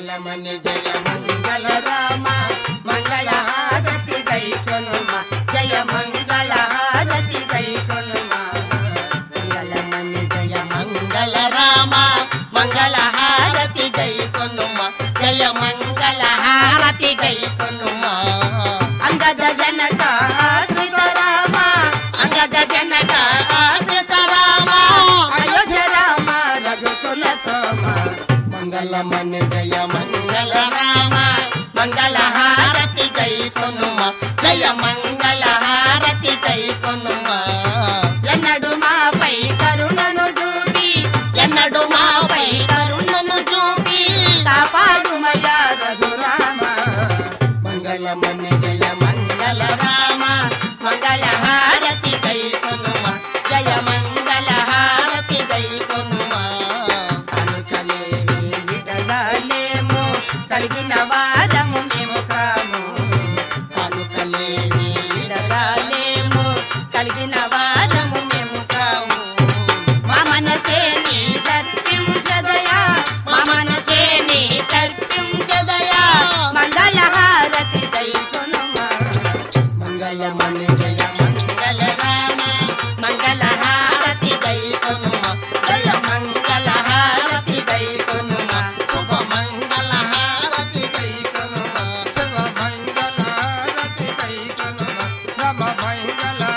మంగళమణి జయ మంగళ రామ మంగళ హారతి గై కొనుమ జయ మంగళ హారతి గై కొనుమ. మంగళమణి జయ మంగళ రామ మంగళ హారతి గై కొనుమ జయ మంగళ హారతి గై కొనుమ. అంగద జనక ఆశ్రిత రామ అంగద జనక ఆశ్రిత రామ. అయోధ్య రామ రఘుకుల సో మంగళమణి జయ మంగళ రామ మంగళ హారతి జై కొనుమ జయ మంగళ హారతి జై కొనుమ. ఎన్నడు మాపై కరుణను చూపి ఎన్నడు మాపై కరుణను చూపి కాపాడుమయ్యా రఘురామ. మంగళమణి జయ మంగళ రామ మంగళ ఇడగాలేము కలిగిన వారము మేము కాము. అనుకలేవి ఇడగాలేము కలిగిన వారము మేము కాము. మా మనసే నీ చర్చించదయా మా మనసే నీ చర్చించదయా చదయా మంగళహారతి జై కొనుమా మంగళమణి I love you.